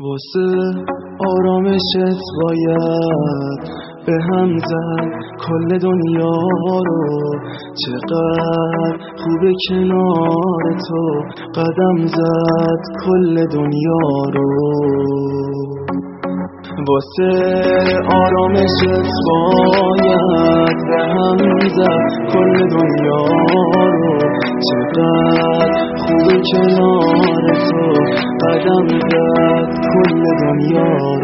واسه آرامشت باید به هم زد کل دنیا رو. چقدر خوب کنار تو قدم زد کل دنیا رو. واسه آرامشت باید به هم زد کل دنیا رو. چقدر خوب کنار تو قدم زد کل دنیا رو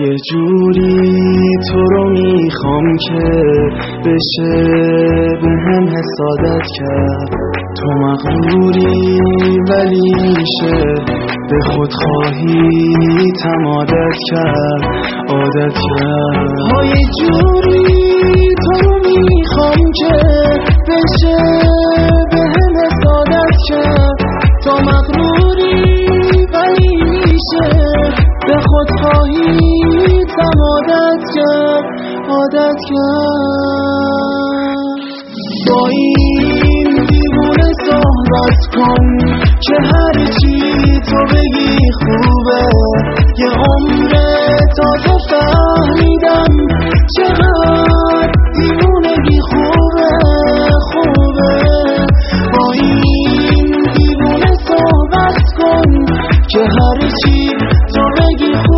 یه جوری تو رو می‌خوام که بشه به هم حسادت کرد. تو مغروری ولی میشه به خود خواهی تمادت کرد. عادت کرد. های جوری تو رو می‌خوام که بشه به هم حسادت کرد. تو مغروری به خود خواهی عادت کرد عادت کرد. با این دیوونه صحبت کن که هر چی تو بگی خوبه. یه عمر تازه فهمیدم چقدر دیوونگی خوبه خوبه. با این دیوونه صحبت کن که هر you.